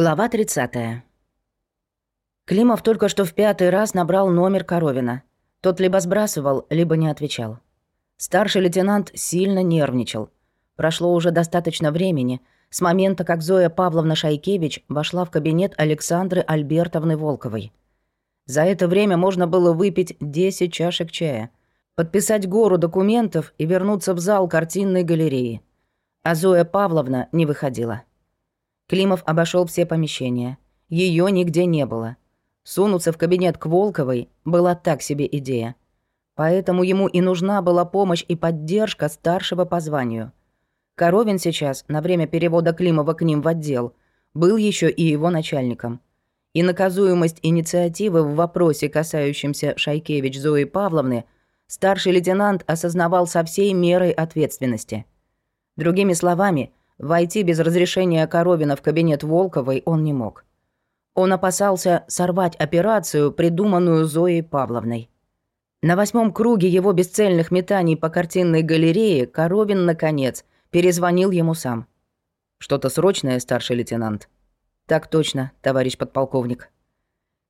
Глава 30. Климов только что в пятый раз набрал номер Коровина. Тот либо сбрасывал, либо не отвечал. Старший лейтенант сильно нервничал. Прошло уже достаточно времени с момента, как Зоя Павловна Шайкевич вошла в кабинет Александры Альбертовны Волковой. За это время можно было выпить 10 чашек чая, подписать гору документов и вернуться в зал картинной галереи. А Зоя Павловна не выходила. Климов обошел все помещения. Ее нигде не было. Сунуться в кабинет к Волковой была так себе идея. Поэтому ему и нужна была помощь и поддержка старшего по званию. Коровин сейчас, на время перевода Климова к ним в отдел, был еще и его начальником. И наказуемость инициативы в вопросе, касающемся Шайкевич Зои Павловны, старший лейтенант осознавал со всей мерой ответственности. Другими словами – Войти без разрешения Коровина в кабинет Волковой он не мог. Он опасался сорвать операцию, придуманную Зоей Павловной. На восьмом круге его бесцельных метаний по картинной галерее Коровин, наконец, перезвонил ему сам. «Что-то срочное, старший лейтенант?» «Так точно, товарищ подполковник».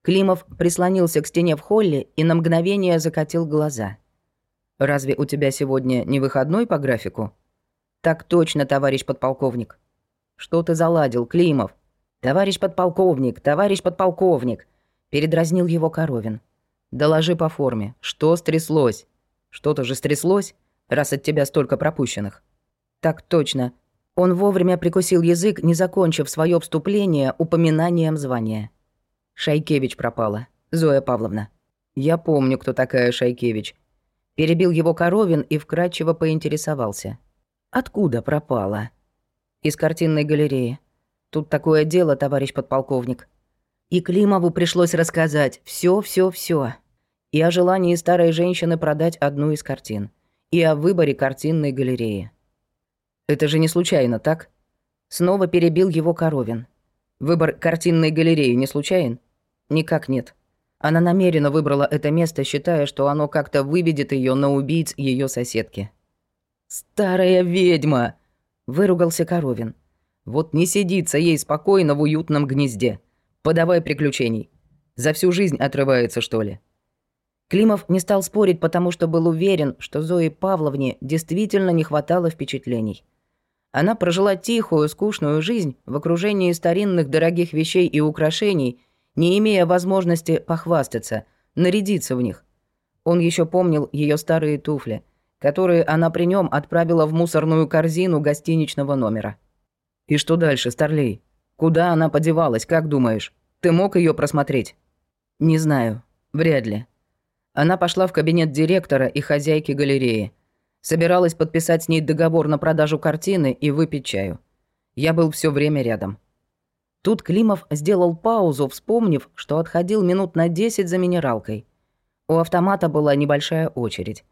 Климов прислонился к стене в холле и на мгновение закатил глаза. «Разве у тебя сегодня не выходной по графику?» «Так точно, товарищ подполковник». «Что ты заладил, Климов?» «Товарищ подполковник, товарищ подполковник!» Передразнил его Коровин. «Доложи по форме. Что стряслось?» «Что-то же стряслось, раз от тебя столько пропущенных». «Так точно». Он вовремя прикусил язык, не закончив свое вступление упоминанием звания. «Шайкевич пропала. Зоя Павловна». «Я помню, кто такая Шайкевич». Перебил его Коровин и вкратчиво поинтересовался. Откуда пропала? Из картинной галереи. Тут такое дело, товарищ подполковник. И Климову пришлось рассказать все, все, все. И о желании старой женщины продать одну из картин. И о выборе картинной галереи. Это же не случайно, так? Снова перебил его Коровин. Выбор картинной галереи не случайен? Никак нет. Она намеренно выбрала это место, считая, что оно как-то выведет ее на убийц ее соседки. «Старая ведьма!» – выругался Коровин. «Вот не сидится ей спокойно в уютном гнезде. Подавай приключений. За всю жизнь отрывается, что ли?» Климов не стал спорить, потому что был уверен, что Зои Павловне действительно не хватало впечатлений. Она прожила тихую, скучную жизнь в окружении старинных дорогих вещей и украшений, не имея возможности похвастаться, нарядиться в них. Он еще помнил ее старые туфли, которые она при нем отправила в мусорную корзину гостиничного номера. «И что дальше, Старлей? Куда она подевалась, как думаешь? Ты мог ее просмотреть?» «Не знаю. Вряд ли». Она пошла в кабинет директора и хозяйки галереи. Собиралась подписать с ней договор на продажу картины и выпить чаю. Я был все время рядом. Тут Климов сделал паузу, вспомнив, что отходил минут на 10 за минералкой. У автомата была небольшая очередь.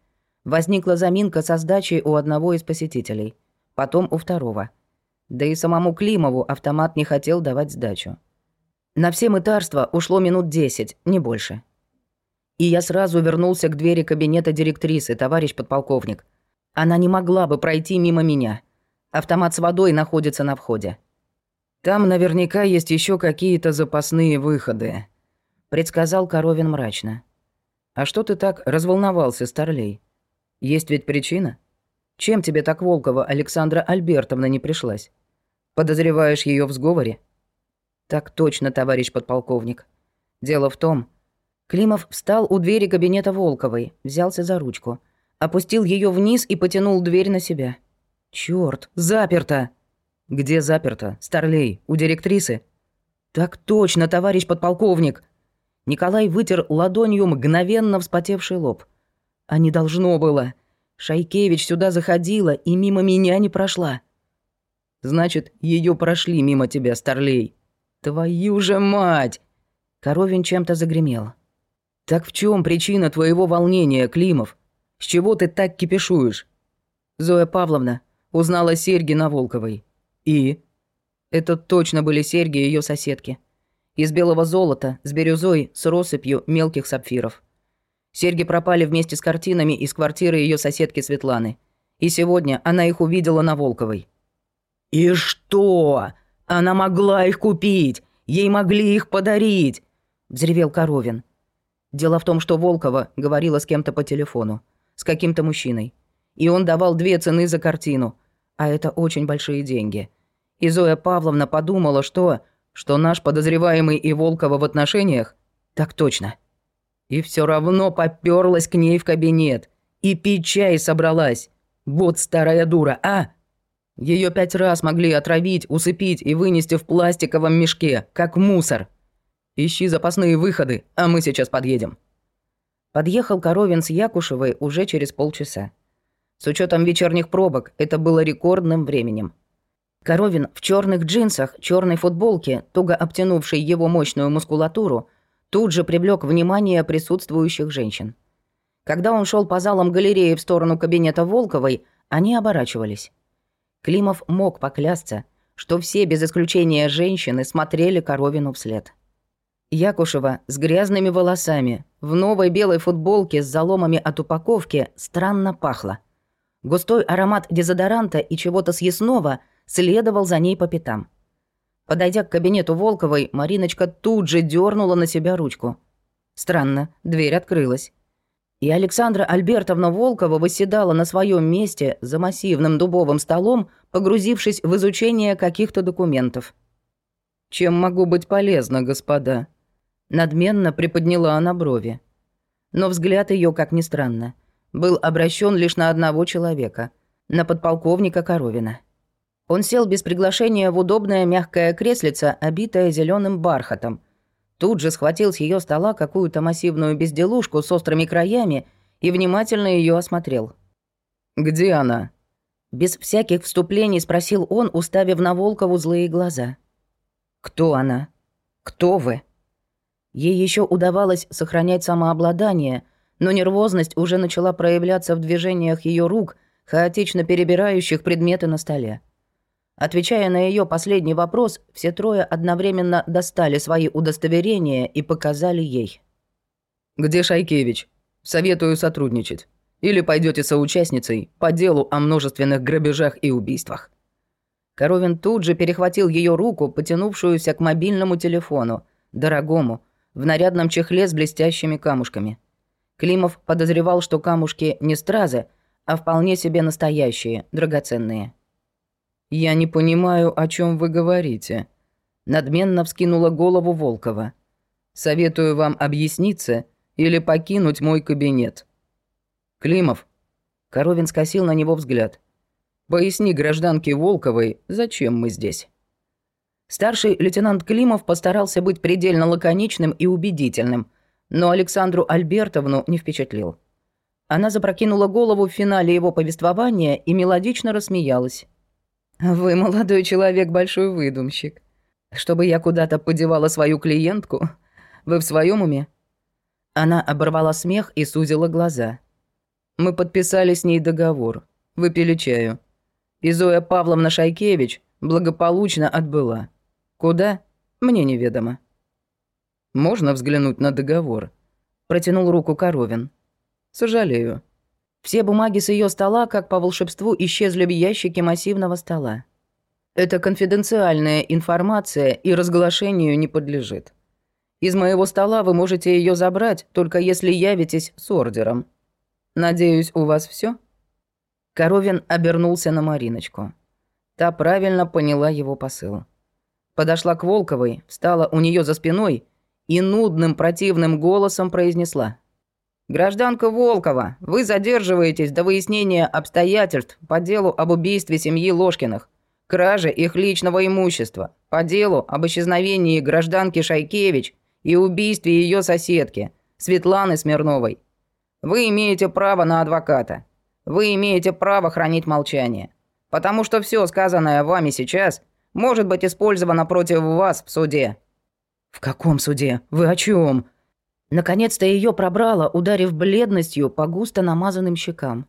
Возникла заминка со сдачей у одного из посетителей, потом у второго. Да и самому Климову автомат не хотел давать сдачу. На все мытарства ушло минут десять, не больше. И я сразу вернулся к двери кабинета директрисы, товарищ подполковник. Она не могла бы пройти мимо меня. Автомат с водой находится на входе. Там наверняка есть еще какие-то запасные выходы, предсказал Коровин мрачно. А что ты так разволновался, Старлей? Есть ведь причина? Чем тебе так Волкова Александра Альбертовна не пришлась? Подозреваешь ее в сговоре? Так точно, товарищ подполковник. Дело в том... Климов встал у двери кабинета Волковой, взялся за ручку, опустил ее вниз и потянул дверь на себя. Черт, заперто! Где заперто? Старлей, у директрисы? Так точно, товарищ подполковник. Николай вытер ладонью мгновенно вспотевший лоб. А не должно было. Шайкевич сюда заходила и мимо меня не прошла. Значит, ее прошли мимо тебя, Старлей. Твою же мать! Коровин чем-то загремел. Так в чем причина твоего волнения, Климов? С чего ты так кипишуешь? Зоя Павловна узнала серьги на Волковой. И? Это точно были серьги ее соседки. Из белого золота, с бирюзой, с россыпью мелких сапфиров. Серьги пропали вместе с картинами из квартиры ее соседки Светланы. И сегодня она их увидела на Волковой. «И что? Она могла их купить! Ей могли их подарить!» — взревел Коровин. Дело в том, что Волкова говорила с кем-то по телефону, с каким-то мужчиной. И он давал две цены за картину, а это очень большие деньги. И Зоя Павловна подумала, что... что наш подозреваемый и Волкова в отношениях? Так точно. И все равно попёрлась к ней в кабинет. И пить чай собралась. Вот старая дура, а? Ее пять раз могли отравить, усыпить и вынести в пластиковом мешке, как мусор. Ищи запасные выходы, а мы сейчас подъедем. Подъехал Коровин с Якушевой уже через полчаса. С учетом вечерних пробок это было рекордным временем. Коровин в черных джинсах, черной футболке, туго обтянувшей его мощную мускулатуру, тут же привлек внимание присутствующих женщин. Когда он шел по залам галереи в сторону кабинета Волковой, они оборачивались. Климов мог поклясться, что все без исключения женщины смотрели Коровину вслед. Якушева с грязными волосами, в новой белой футболке с заломами от упаковки странно пахло. Густой аромат дезодоранта и чего-то съестного следовал за ней по пятам. Подойдя к кабинету Волковой, Мариночка тут же дернула на себя ручку. Странно, дверь открылась. И Александра Альбертовна Волкова восседала на своем месте за массивным дубовым столом, погрузившись в изучение каких-то документов. «Чем могу быть полезна, господа?» Надменно приподняла она брови. Но взгляд ее, как ни странно, был обращен лишь на одного человека, на подполковника Коровина. Он сел без приглашения в удобное мягкое креслице, обитое зеленым бархатом, Тут же схватил с ее стола какую-то массивную безделушку с острыми краями и внимательно ее осмотрел. «Где она?» Без всяких вступлений спросил он, уставив на Волкову злые глаза. «Кто она? Кто вы?» Ей еще удавалось сохранять самообладание, но нервозность уже начала проявляться в движениях ее рук, хаотично перебирающих предметы на столе. Отвечая на ее последний вопрос, все трое одновременно достали свои удостоверения и показали ей. «Где Шайкевич? Советую сотрудничать. Или пойдете соучастницей по делу о множественных грабежах и убийствах». Коровин тут же перехватил ее руку, потянувшуюся к мобильному телефону, дорогому, в нарядном чехле с блестящими камушками. Климов подозревал, что камушки не стразы, а вполне себе настоящие, драгоценные. «Я не понимаю, о чем вы говорите», — надменно вскинула голову Волкова. «Советую вам объясниться или покинуть мой кабинет». «Климов», — Коровин скосил на него взгляд, «поясни гражданке Волковой, зачем мы здесь». Старший лейтенант Климов постарался быть предельно лаконичным и убедительным, но Александру Альбертовну не впечатлил. Она запрокинула голову в финале его повествования и мелодично рассмеялась. «Вы, молодой человек, большой выдумщик. Чтобы я куда-то подевала свою клиентку? Вы в своем уме?» Она оборвала смех и сузила глаза. «Мы подписали с ней договор. Выпили чаю. И Зоя Павловна Шайкевич благополучно отбыла. Куда? Мне неведомо». «Можно взглянуть на договор?» Протянул руку Коровин. «Сожалею. Все бумаги с ее стола, как по волшебству, исчезли в ящике массивного стола. Это конфиденциальная информация и разглашению не подлежит. Из моего стола вы можете ее забрать, только если явитесь с ордером. Надеюсь, у вас все? Коровин обернулся на Мариночку. Та правильно поняла его посыл. Подошла к Волковой, встала у нее за спиной и нудным противным голосом произнесла. «Гражданка Волкова, вы задерживаетесь до выяснения обстоятельств по делу об убийстве семьи Ложкиных, краже их личного имущества, по делу об исчезновении гражданки Шайкевич и убийстве ее соседки, Светланы Смирновой. Вы имеете право на адвоката. Вы имеете право хранить молчание. Потому что все сказанное вами сейчас может быть использовано против вас в суде». «В каком суде? Вы о чем? Наконец-то ее пробрало, ударив бледностью по густо намазанным щекам.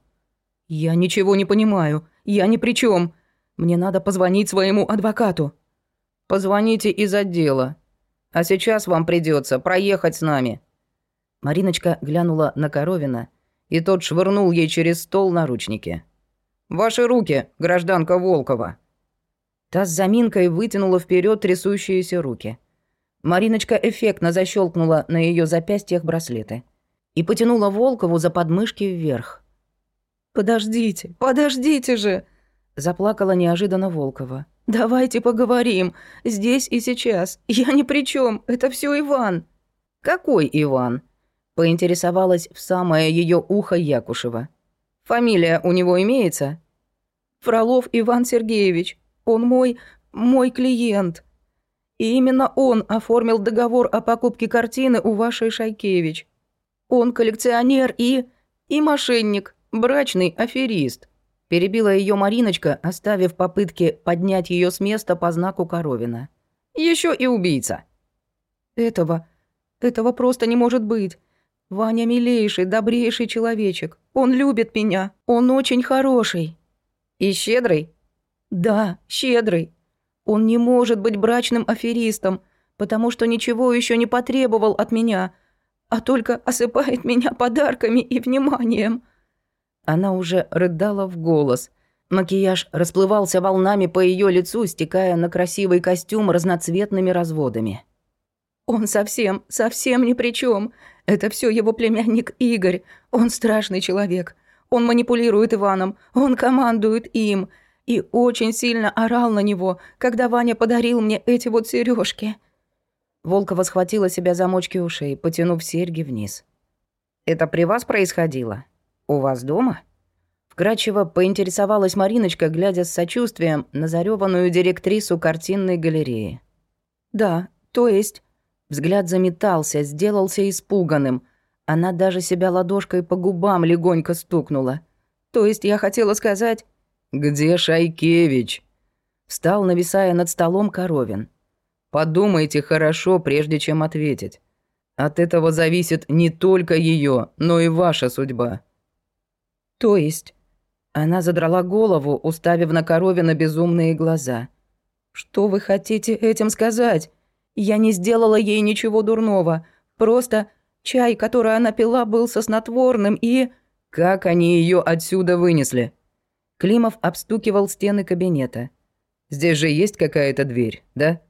«Я ничего не понимаю. Я ни при чем. Мне надо позвонить своему адвокату». «Позвоните из отдела. А сейчас вам придется проехать с нами». Мариночка глянула на Коровина, и тот швырнул ей через стол наручники. «Ваши руки, гражданка Волкова!» Та с заминкой вытянула вперед трясущиеся руки. Мариночка эффектно защелкнула на ее запястьях браслеты и потянула Волкову за подмышки вверх. «Подождите, подождите же!» Заплакала неожиданно Волкова. «Давайте поговорим. Здесь и сейчас. Я ни при чем. Это все Иван». «Какой Иван?» Поинтересовалась в самое ее ухо Якушева. «Фамилия у него имеется?» «Фролов Иван Сергеевич. Он мой... мой клиент. И именно он оформил договор о покупке картины у вашей Шайкевич. Он коллекционер и... и мошенник, брачный аферист». Перебила ее Мариночка, оставив попытки поднять ее с места по знаку Коровина. Еще и убийца. Этого... этого просто не может быть. Ваня милейший, добрейший человечек. Он любит меня. Он очень хороший. И щедрый? Да, щедрый. Он не может быть брачным аферистом, потому что ничего еще не потребовал от меня, а только осыпает меня подарками и вниманием. Она уже рыдала в голос. Макияж расплывался волнами по ее лицу, стекая на красивый костюм разноцветными разводами. «Он совсем, совсем ни при чем. Это все его племянник Игорь. Он страшный человек. Он манипулирует Иваном, он командует им. И очень сильно орал на него, когда Ваня подарил мне эти вот сережки. Волкова схватила себя за мочки ушей, потянув серьги вниз. «Это при вас происходило?» «У вас дома?» Вкратчиво поинтересовалась Мариночка, глядя с сочувствием на зарёванную директрису картинной галереи. «Да, то есть...» Взгляд заметался, сделался испуганным. Она даже себя ладошкой по губам легонько стукнула. «То есть я хотела сказать...» «Где Шайкевич?» Встал, нависая над столом Коровин. «Подумайте хорошо, прежде чем ответить. От этого зависит не только ее, но и ваша судьба. «То есть?» Она задрала голову, уставив на Коровина безумные глаза. «Что вы хотите этим сказать? Я не сделала ей ничего дурного. Просто чай, который она пила, был соснотворным и...» «Как они ее отсюда вынесли?» Климов обстукивал стены кабинета. «Здесь же есть какая-то дверь, да?»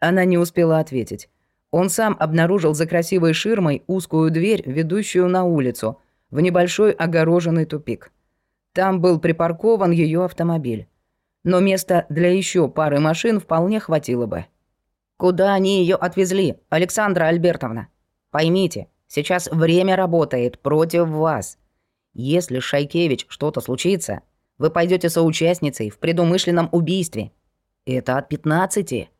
Она не успела ответить. Он сам обнаружил за красивой ширмой узкую дверь, ведущую на улицу – в небольшой огороженный тупик. Там был припаркован ее автомобиль. Но места для еще пары машин вполне хватило бы. Куда они ее отвезли, Александра Альбертовна? Поймите, сейчас время работает против вас. Если Шайкевич что-то случится, вы пойдете соучастницей в предумышленном убийстве. Это от пятнадцати.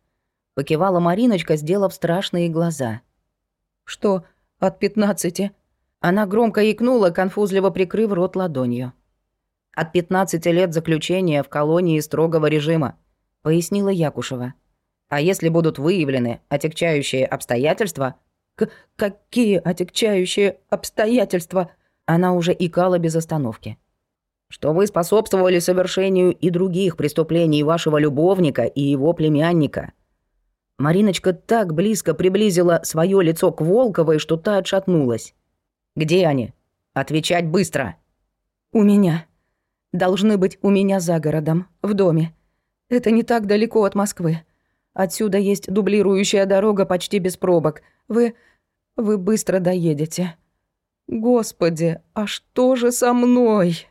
Покивала Мариночка, сделав страшные глаза. Что от пятнадцати? Она громко икнула, конфузливо прикрыв рот ладонью. «От 15 лет заключения в колонии строгого режима», — пояснила Якушева. «А если будут выявлены отягчающие обстоятельства...» К «Какие отягчающие обстоятельства?» Она уже икала без остановки. «Что вы способствовали совершению и других преступлений вашего любовника и его племянника». Мариночка так близко приблизила свое лицо к Волковой, что та отшатнулась. Где они? Отвечать быстро!» «У меня. Должны быть у меня за городом, в доме. Это не так далеко от Москвы. Отсюда есть дублирующая дорога почти без пробок. Вы... вы быстро доедете. Господи, а что же со мной?»